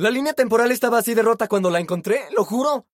La línea temporal estaba así derrota cuando la encontré, lo juro.